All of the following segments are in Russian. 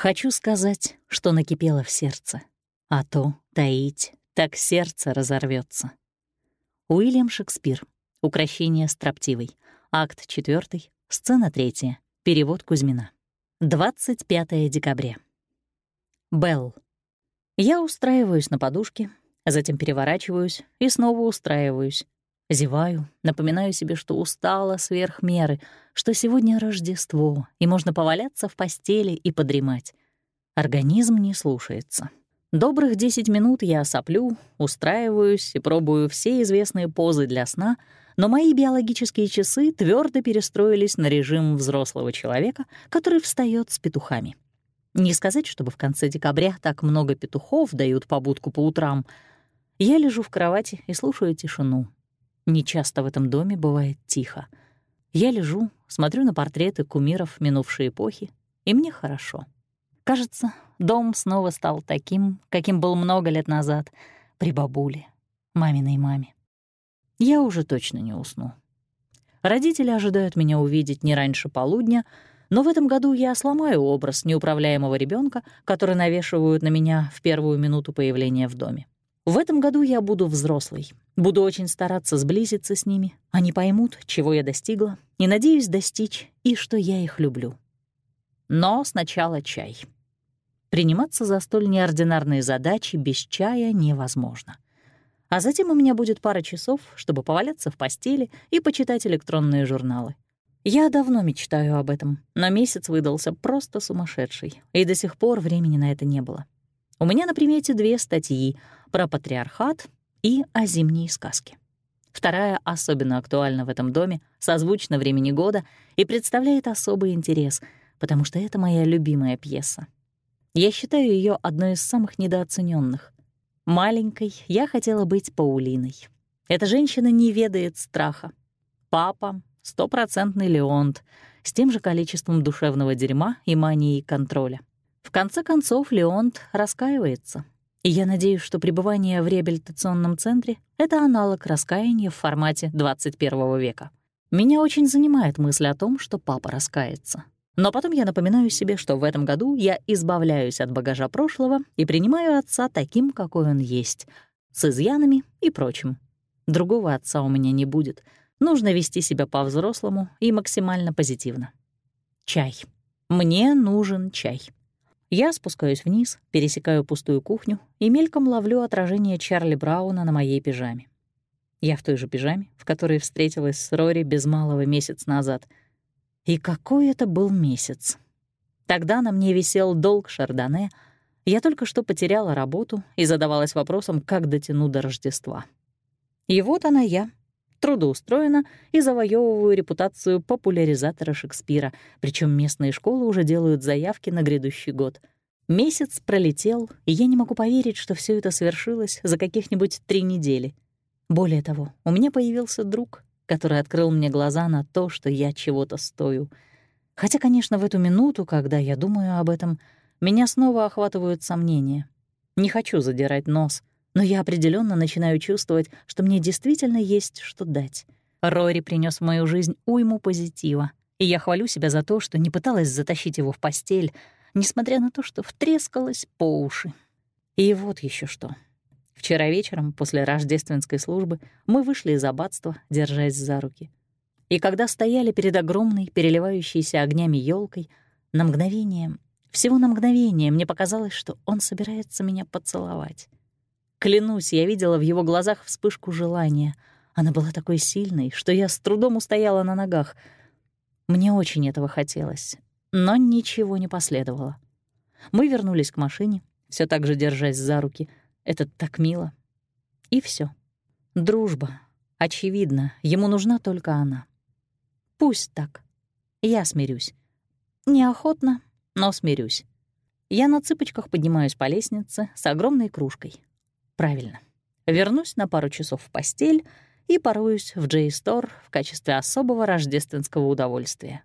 Хочу сказать, что накипело в сердце, а то таить, так сердце разорвется. Уильям Шекспир. Укращение строптивой. Акт 4, сцена 3. Перевод Кузьмина. 25 декабря. Белл. Я устраиваюсь на подушке, затем переворачиваюсь и снова устраиваюсь. Зеваю, напоминаю себе, что устала сверх меры, что сегодня Рождество, и можно поваляться в постели и подремать. Организм не слушается. Добрых 10 минут я соплю, устраиваюсь и пробую все известные позы для сна, но мои биологические часы твердо перестроились на режим взрослого человека, который встает с петухами. Не сказать, чтобы в конце декабря так много петухов дают побудку по утрам. Я лежу в кровати и слушаю тишину, Нечасто в этом доме бывает тихо. Я лежу, смотрю на портреты кумиров минувшей эпохи, и мне хорошо. Кажется, дом снова стал таким, каким был много лет назад, при бабуле, маминой маме. Я уже точно не усну. Родители ожидают меня увидеть не раньше полудня, но в этом году я сломаю образ неуправляемого ребенка, который навешивают на меня в первую минуту появления в доме. В этом году я буду взрослой, буду очень стараться сблизиться с ними, они поймут, чего я достигла, и надеюсь достичь, и что я их люблю. Но сначала чай. Приниматься за столь неординарные задачи без чая невозможно. А затем у меня будет пара часов, чтобы поваляться в постели и почитать электронные журналы. Я давно мечтаю об этом, но месяц выдался просто сумасшедший, и до сих пор времени на это не было. У меня на примете две статьи про патриархат и о зимней сказке. Вторая особенно актуальна в этом доме, созвучна времени года и представляет особый интерес, потому что это моя любимая пьеса. Я считаю ее одной из самых недооцененных. Маленькой я хотела быть Паулиной. Эта женщина не ведает страха. Папа — стопроцентный Леонт, с тем же количеством душевного дерьма и мании контроля. В конце концов, Леонт раскаивается. И я надеюсь, что пребывание в реабилитационном центре — это аналог раскаяния в формате 21 века. Меня очень занимает мысль о том, что папа раскается. Но потом я напоминаю себе, что в этом году я избавляюсь от багажа прошлого и принимаю отца таким, какой он есть, с изъянами и прочим. Другого отца у меня не будет. Нужно вести себя по-взрослому и максимально позитивно. Чай. Мне нужен чай. Я спускаюсь вниз, пересекаю пустую кухню и мельком ловлю отражение Чарли Брауна на моей пижаме. Я в той же пижаме, в которой встретилась с Рори без малого месяц назад. И какой это был месяц! Тогда на мне висел долг Шардоне, я только что потеряла работу и задавалась вопросом, как дотяну до Рождества. И вот она я, трудоустроена и завоевываю репутацию популяризатора Шекспира, причем местные школы уже делают заявки на грядущий год. Месяц пролетел, и я не могу поверить, что все это свершилось за каких-нибудь три недели. Более того, у меня появился друг, который открыл мне глаза на то, что я чего-то стою. Хотя, конечно, в эту минуту, когда я думаю об этом, меня снова охватывают сомнения. Не хочу задирать нос — но я определенно начинаю чувствовать, что мне действительно есть что дать. Рори принес в мою жизнь уйму позитива, и я хвалю себя за то, что не пыталась затащить его в постель, несмотря на то, что втрескалась по уши. И вот еще что. Вчера вечером, после рождественской службы, мы вышли из аббатства, держась за руки. И когда стояли перед огромной, переливающейся огнями елкой, на мгновение, всего на мгновение, мне показалось, что он собирается меня поцеловать. Клянусь, я видела в его глазах вспышку желания. Она была такой сильной, что я с трудом устояла на ногах. Мне очень этого хотелось, но ничего не последовало. Мы вернулись к машине, все так же держась за руки. Это так мило. И все. Дружба. Очевидно, ему нужна только она. Пусть так. Я смирюсь. Неохотно, но смирюсь. Я на цыпочках поднимаюсь по лестнице с огромной кружкой. Правильно. Вернусь на пару часов в постель и поруюсь в Джей-Стор в качестве особого рождественского удовольствия.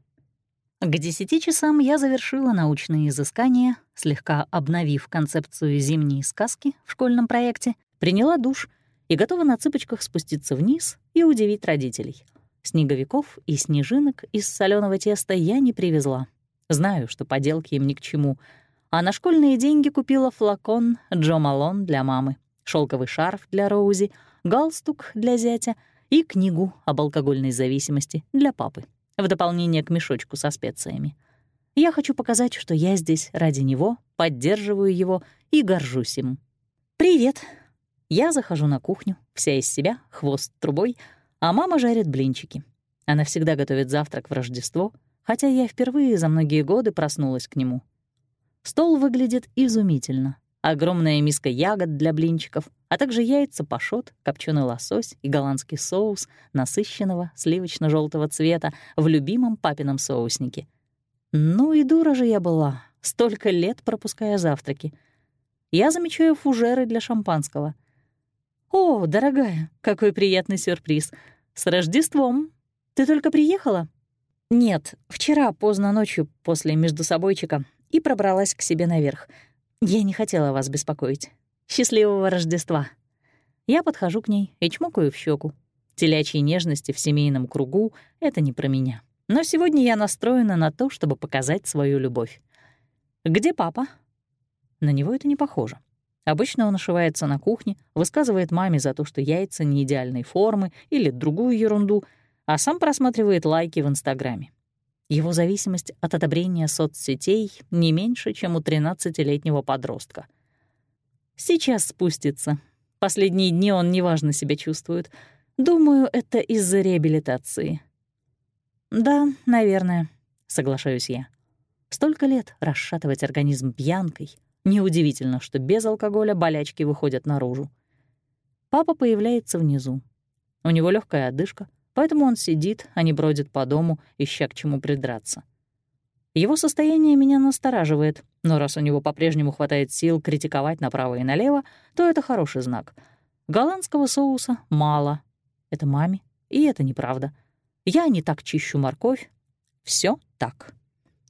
К десяти часам я завершила научные изыскания, слегка обновив концепцию зимней сказки в школьном проекте, приняла душ и готова на цыпочках спуститься вниз и удивить родителей. Снеговиков и снежинок из соленого теста я не привезла. Знаю, что поделки им ни к чему — А на школьные деньги купила флакон Джо Малон для мамы, шелковый шарф для Роузи, галстук для зятя и книгу об алкогольной зависимости для папы, в дополнение к мешочку со специями. Я хочу показать, что я здесь ради него, поддерживаю его и горжусь им. «Привет!» Я захожу на кухню, вся из себя, хвост трубой, а мама жарит блинчики. Она всегда готовит завтрак в Рождество, хотя я впервые за многие годы проснулась к нему. Стол выглядит изумительно. Огромная миска ягод для блинчиков, а также яйца пашот, копченый лосось и голландский соус насыщенного сливочно желтого цвета в любимом папином соуснике. Ну и дура же я была, столько лет пропуская завтраки. Я замечаю фужеры для шампанского — «О, дорогая, какой приятный сюрприз! С Рождеством! Ты только приехала?» «Нет, вчера поздно ночью после междусобойчика и пробралась к себе наверх. Я не хотела вас беспокоить. Счастливого Рождества!» Я подхожу к ней и чмокаю в щеку. Телячьи нежности в семейном кругу — это не про меня. Но сегодня я настроена на то, чтобы показать свою любовь. «Где папа?» На него это не похоже. Обычно он ошивается на кухне, высказывает маме за то, что яйца не идеальной формы или другую ерунду, а сам просматривает лайки в Инстаграме. Его зависимость от одобрения соцсетей не меньше, чем у 13-летнего подростка. Сейчас спустится. Последние дни он неважно себя чувствует. Думаю, это из-за реабилитации. «Да, наверное», — соглашаюсь я. Столько лет расшатывать организм пьянкой, Неудивительно, что без алкоголя болячки выходят наружу. Папа появляется внизу. У него легкая одышка, поэтому он сидит, а не бродит по дому, ища к чему придраться. Его состояние меня настораживает, но раз у него по-прежнему хватает сил критиковать направо и налево, то это хороший знак. Голландского соуса мало. Это маме, и это неправда. Я не так чищу морковь. Все так.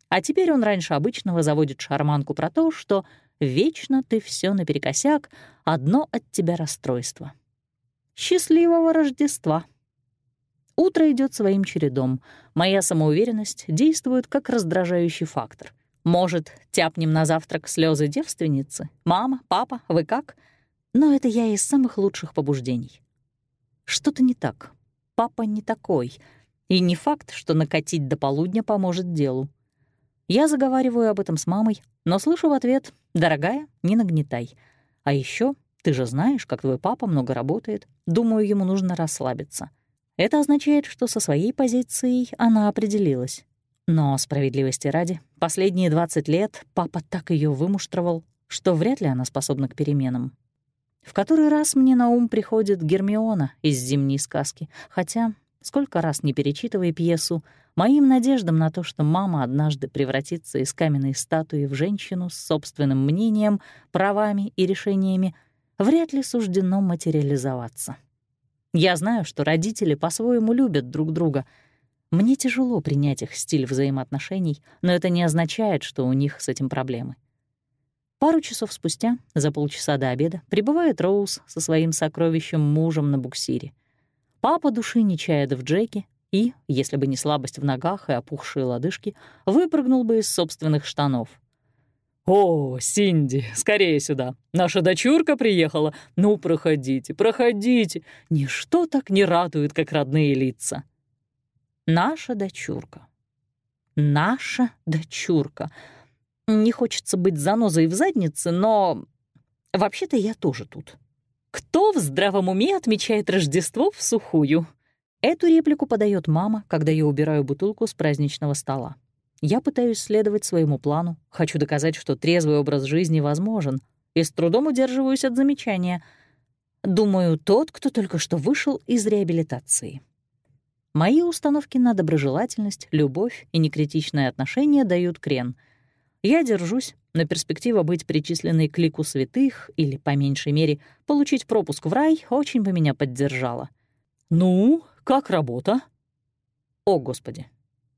А теперь он раньше обычного заводит шарманку про то, что Вечно ты все наперекосяк, одно от тебя расстройство. Счастливого Рождества! Утро идет своим чередом. Моя самоуверенность действует как раздражающий фактор. Может, тяпнем на завтрак слезы девственницы? Мама, папа, вы как? Но это я из самых лучших побуждений. Что-то не так. Папа не такой. И не факт, что накатить до полудня поможет делу. Я заговариваю об этом с мамой, но слышу в ответ «Дорогая, не нагнетай». А еще ты же знаешь, как твой папа много работает. Думаю, ему нужно расслабиться. Это означает, что со своей позицией она определилась. Но, справедливости ради, последние 20 лет папа так ее вымуштровал, что вряд ли она способна к переменам. В который раз мне на ум приходит Гермиона из «Зимней сказки», хотя, сколько раз не перечитывая пьесу, Моим надеждам на то, что мама однажды превратится из каменной статуи в женщину с собственным мнением, правами и решениями, вряд ли суждено материализоваться. Я знаю, что родители по-своему любят друг друга. Мне тяжело принять их стиль взаимоотношений, но это не означает, что у них с этим проблемы. Пару часов спустя, за полчаса до обеда, прибывает Роуз со своим сокровищем мужем на буксире. Папа души не чает в Джеке, и, если бы не слабость в ногах и опухшие лодыжки, выпрыгнул бы из собственных штанов. «О, Синди, скорее сюда. Наша дочурка приехала. Ну, проходите, проходите. Ничто так не радует, как родные лица». «Наша дочурка. Наша дочурка. Не хочется быть занозой в заднице, но... Вообще-то я тоже тут. Кто в здравом уме отмечает Рождество в сухую?» Эту реплику подает мама, когда я убираю бутылку с праздничного стола. Я пытаюсь следовать своему плану, хочу доказать, что трезвый образ жизни возможен, и с трудом удерживаюсь от замечания. Думаю, тот, кто только что вышел из реабилитации. Мои установки на доброжелательность, любовь и некритичное отношение дают крен. Я держусь, но перспектива быть причисленной к лику святых или, по меньшей мере, получить пропуск в рай очень бы меня поддержала. «Ну, как работа?» «О, Господи!»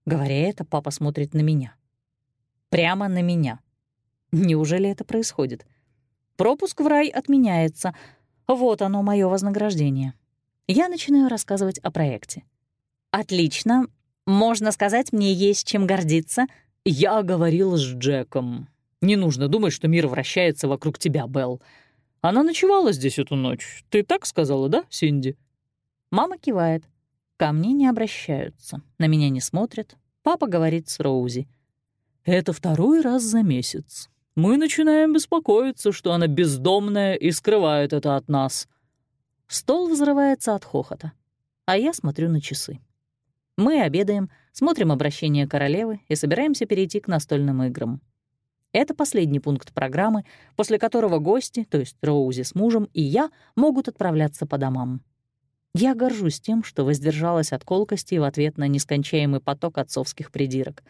Говоря это, папа смотрит на меня. Прямо на меня. Неужели это происходит? Пропуск в рай отменяется. Вот оно, мое вознаграждение. Я начинаю рассказывать о проекте. «Отлично. Можно сказать, мне есть чем гордиться». «Я говорил с Джеком». Не нужно думать, что мир вращается вокруг тебя, Белл. Она ночевала здесь эту ночь. Ты так сказала, да, Синди?» Мама кивает. Ко мне не обращаются, на меня не смотрят. Папа говорит с Роузи. «Это второй раз за месяц. Мы начинаем беспокоиться, что она бездомная и скрывает это от нас». Стол взрывается от хохота, а я смотрю на часы. Мы обедаем, смотрим обращение королевы и собираемся перейти к настольным играм. Это последний пункт программы, после которого гости, то есть Роузи с мужем и я, могут отправляться по домам. Я горжусь тем, что воздержалась от колкостей в ответ на нескончаемый поток отцовских придирок.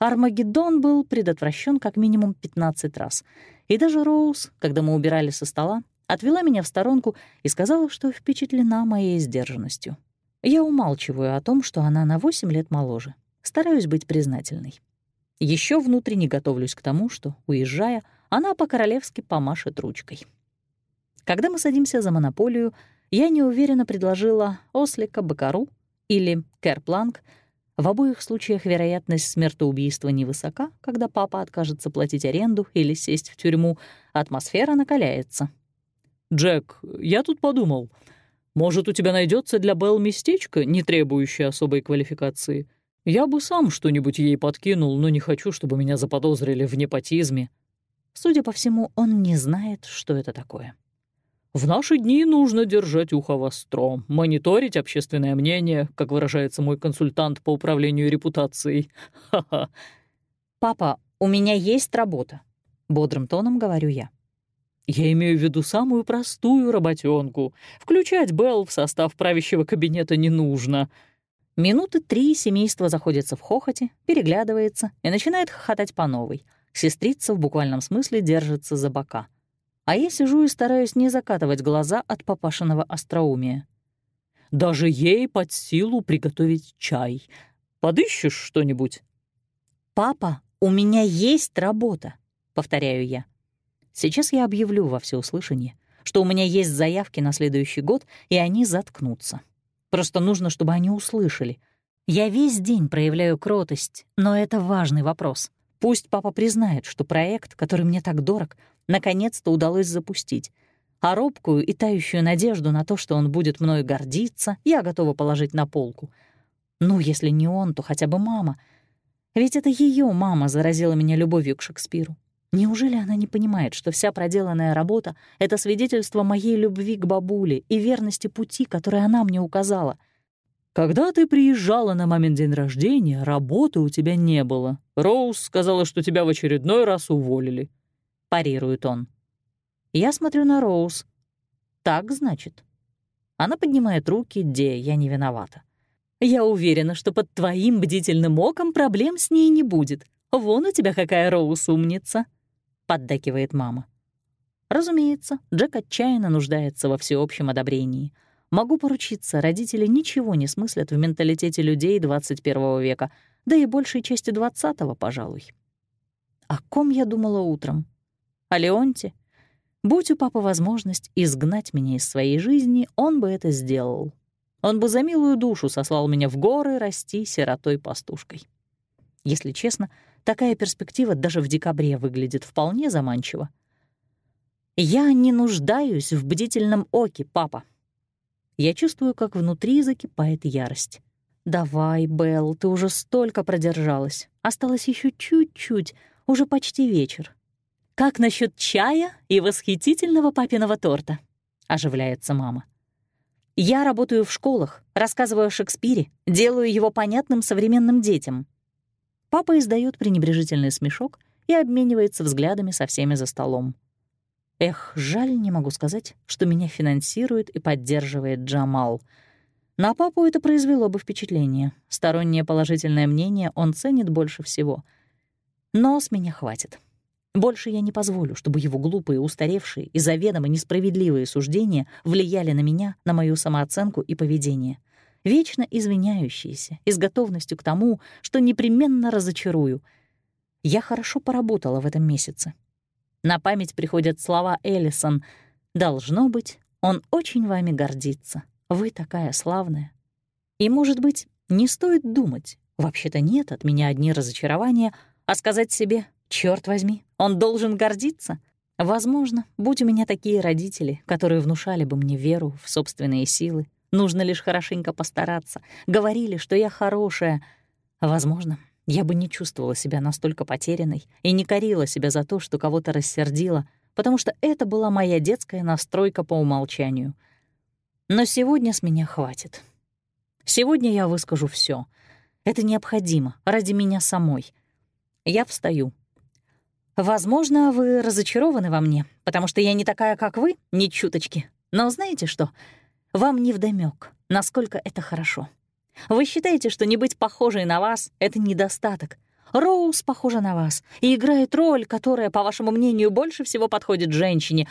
Армагеддон был предотвращен как минимум 15 раз. И даже Роуз, когда мы убирали со стола, отвела меня в сторонку и сказала, что впечатлена моей сдержанностью. Я умалчиваю о том, что она на 8 лет моложе. Стараюсь быть признательной. Еще внутренне готовлюсь к тому, что, уезжая, она по-королевски помашет ручкой. Когда мы садимся за монополию, я неуверенно предложила ослика Бакару или Керпланг. В обоих случаях вероятность смертоубийства невысока, когда папа откажется платить аренду или сесть в тюрьму, атмосфера накаляется. «Джек, я тут подумал, может, у тебя найдется для Белл местечко, не требующее особой квалификации? Я бы сам что-нибудь ей подкинул, но не хочу, чтобы меня заподозрили в непотизме». Судя по всему, он не знает, что это такое. В наши дни нужно держать ухо востро, мониторить общественное мнение, как выражается мой консультант по управлению репутацией. Ха-ха. «Папа, у меня есть работа», — бодрым тоном говорю я. Я имею в виду самую простую работенку. Включать Белл в состав правящего кабинета не нужно. Минуты три семейство заходится в хохоте, переглядывается и начинает хохотать по новой. Сестрица в буквальном смысле держится за бока — а я сижу и стараюсь не закатывать глаза от папашиного остроумия. «Даже ей под силу приготовить чай. Подыщешь что-нибудь?» «Папа, у меня есть работа», — повторяю я. Сейчас я объявлю во всеуслышание, что у меня есть заявки на следующий год, и они заткнутся. Просто нужно, чтобы они услышали. Я весь день проявляю кротость, но это важный вопрос. Пусть папа признает, что проект, который мне так дорог, наконец-то удалось запустить. А робкую и тающую надежду на то, что он будет мною гордиться, я готова положить на полку. Ну, если не он, то хотя бы мама. Ведь это ее мама заразила меня любовью к Шекспиру. Неужели она не понимает, что вся проделанная работа — это свидетельство моей любви к бабуле и верности пути, который она мне указала? «Когда ты приезжала на момент день рождения, работы у тебя не было. Роуз сказала, что тебя в очередной раз уволили парирует он. Я смотрю на Роуз. Так, значит. Она поднимает руки, где я не виновата. Я уверена, что под твоим бдительным оком проблем с ней не будет. Вон у тебя какая Роуз умница, поддакивает мама. Разумеется, Джек отчаянно нуждается во всеобщем одобрении. Могу поручиться, родители ничего не смыслят в менталитете людей 21 века, да и большей части 20-го, пожалуй. О ком я думала утром? О Леонте? Будь у папы возможность изгнать меня из своей жизни, он бы это сделал. Он бы за милую душу сослал меня в горы расти сиротой-пастушкой. Если честно, такая перспектива даже в декабре выглядит вполне заманчиво. «Я не нуждаюсь в бдительном оке, папа». Я чувствую, как внутри закипает ярость. «Давай, Белл, ты уже столько продержалась. Осталось еще чуть-чуть, уже почти вечер. «Как насчет чая и восхитительного папиного торта?» — оживляется мама. «Я работаю в школах, рассказываю о Шекспире, делаю его понятным современным детям». Папа издает пренебрежительный смешок и обменивается взглядами со всеми за столом. Эх, жаль, не могу сказать, что меня финансирует и поддерживает Джамал. На папу это произвело бы впечатление. Стороннее положительное мнение он ценит больше всего. Но с меня хватит. Больше я не позволю, чтобы его глупые, устаревшие и заведомо несправедливые суждения влияли на меня, на мою самооценку и поведение. Вечно извиняющиеся и с готовностью к тому, что непременно разочарую. Я хорошо поработала в этом месяце. На память приходят слова Эллисон. «Должно быть, он очень вами гордится. Вы такая славная». И, может быть, не стоит думать, вообще-то нет от меня одни разочарования, а сказать себе Черт возьми, он должен гордиться. Возможно, будь у меня такие родители, которые внушали бы мне веру в собственные силы, нужно лишь хорошенько постараться, говорили, что я хорошая. Возможно, я бы не чувствовала себя настолько потерянной и не корила себя за то, что кого-то рассердила, потому что это была моя детская настройка по умолчанию. Но сегодня с меня хватит. Сегодня я выскажу все. Это необходимо ради меня самой. Я встаю. Возможно, вы разочарованы во мне, потому что я не такая, как вы, ни чуточки. Но знаете что? Вам не вдомёк, насколько это хорошо. Вы считаете, что не быть похожей на вас — это недостаток. Роуз похожа на вас и играет роль, которая, по вашему мнению, больше всего подходит женщине.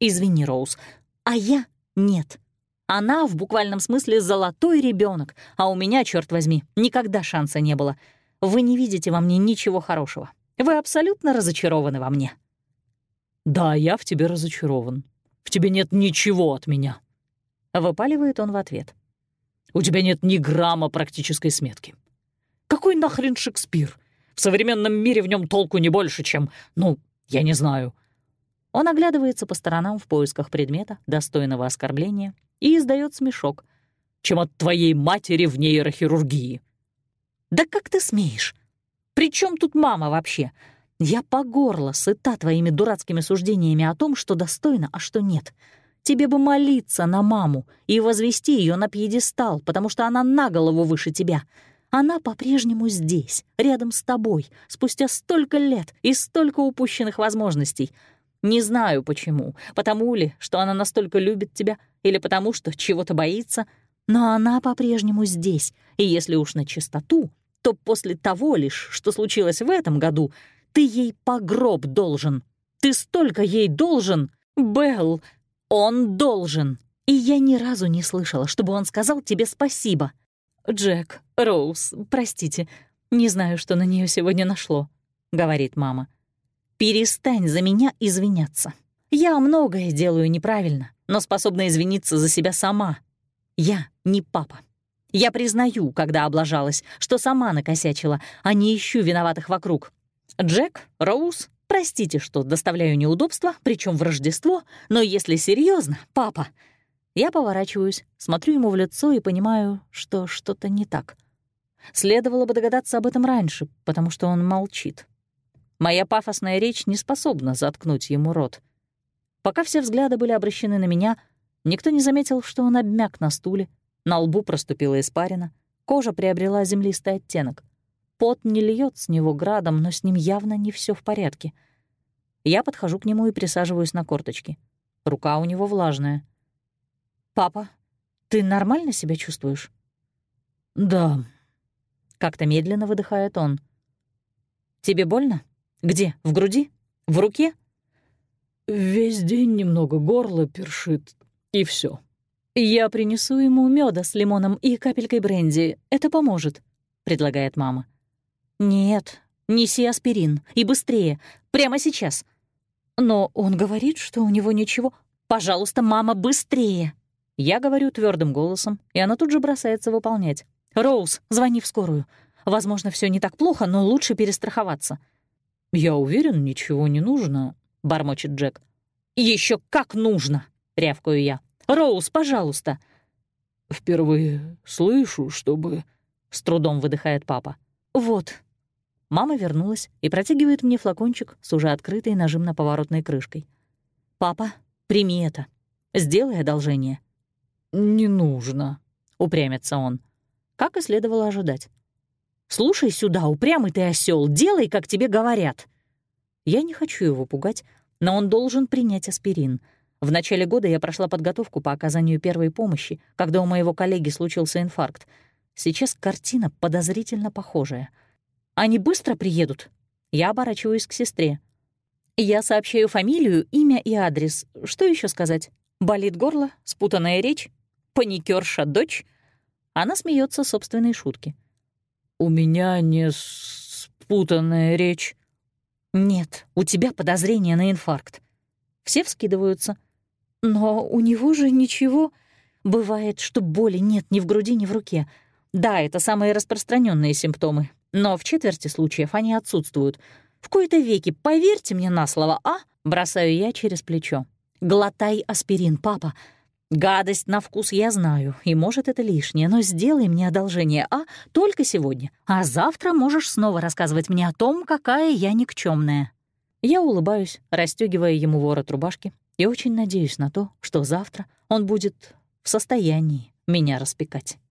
Извини, Роуз, а я — нет. Она в буквальном смысле золотой ребенок, а у меня, черт возьми, никогда шанса не было. Вы не видите во мне ничего хорошего. Вы абсолютно разочарованы во мне. Да, я в тебе разочарован. В тебе нет ничего от меня. Выпаливает он в ответ. У тебя нет ни грамма практической сметки. Какой нахрен Шекспир? В современном мире в нем толку не больше, чем, ну, я не знаю. Он оглядывается по сторонам в поисках предмета, достойного оскорбления, и издает смешок. «Чем от твоей матери в нейрохирургии». «Да как ты смеешь? При чем тут мама вообще? Я по горло сыта твоими дурацкими суждениями о том, что достойно, а что нет. Тебе бы молиться на маму и возвести ее на пьедестал, потому что она на голову выше тебя. Она по-прежнему здесь, рядом с тобой, спустя столько лет и столько упущенных возможностей — не знаю почему, потому ли, что она настолько любит тебя, или потому что чего-то боится, но она по-прежнему здесь, и если уж на чистоту, то после того лишь, что случилось в этом году, ты ей погроб должен. Ты столько ей должен, Белл, он должен. И я ни разу не слышала, чтобы он сказал тебе спасибо. Джек, Роуз, простите, не знаю, что на нее сегодня нашло, — говорит мама. Перестань за меня извиняться. Я многое делаю неправильно, но способна извиниться за себя сама. Я не папа. Я признаю, когда облажалась, что сама накосячила, а не ищу виноватых вокруг. Джек, Роуз, простите, что доставляю неудобства, причем в Рождество, но если серьезно, папа... Я поворачиваюсь, смотрю ему в лицо и понимаю, что что-то не так. Следовало бы догадаться об этом раньше, потому что он молчит. Моя пафосная речь не способна заткнуть ему рот. Пока все взгляды были обращены на меня, никто не заметил, что он обмяк на стуле, на лбу проступила испарина, кожа приобрела землистый оттенок. Пот не льет с него градом, но с ним явно не все в порядке. Я подхожу к нему и присаживаюсь на корточки. Рука у него влажная. «Папа, ты нормально себя чувствуешь?» «Да». Как-то медленно выдыхает он. «Тебе больно?» Где? В груди? В руке? Весь день немного горло першит, и все. Я принесу ему меда с лимоном и капелькой бренди. Это поможет, предлагает мама. Нет, неси аспирин и быстрее, прямо сейчас. Но он говорит, что у него ничего. Пожалуйста, мама, быстрее. Я говорю твердым голосом, и она тут же бросается выполнять. Роуз, звони в скорую. Возможно, все не так плохо, но лучше перестраховаться. «Я уверен, ничего не нужно», — бормочет Джек. Еще как нужно!» — рявкаю я. «Роуз, пожалуйста!» «Впервые слышу, чтобы...» — с трудом выдыхает папа. «Вот». Мама вернулась и протягивает мне флакончик с уже открытой нажимно-поворотной крышкой. «Папа, прими это. Сделай одолжение». «Не нужно», — упрямится он. Как и следовало ожидать. «Слушай сюда, упрямый ты осел, делай, как тебе говорят». Я не хочу его пугать, но он должен принять аспирин. В начале года я прошла подготовку по оказанию первой помощи, когда у моего коллеги случился инфаркт. Сейчас картина подозрительно похожая. Они быстро приедут? Я оборачиваюсь к сестре. Я сообщаю фамилию, имя и адрес. Что еще сказать? Болит горло? Спутанная речь? Паникерша дочь? Она смеется собственной шутки. «У меня не спутанная речь». «Нет, у тебя подозрение на инфаркт». Все вскидываются. «Но у него же ничего...» Бывает, что боли нет ни в груди, ни в руке. Да, это самые распространенные симптомы, но в четверти случаев они отсутствуют. В кои-то веки поверьте мне на слово, а? Бросаю я через плечо. Глотай аспирин, папа. Гадость на вкус я знаю, и может это лишнее, но сделай мне одолжение, а? Только сегодня. А завтра можешь снова рассказывать мне о том, какая я никчемная. Я улыбаюсь, расстегивая ему ворот рубашки, и очень надеюсь на то, что завтра он будет в состоянии меня распекать.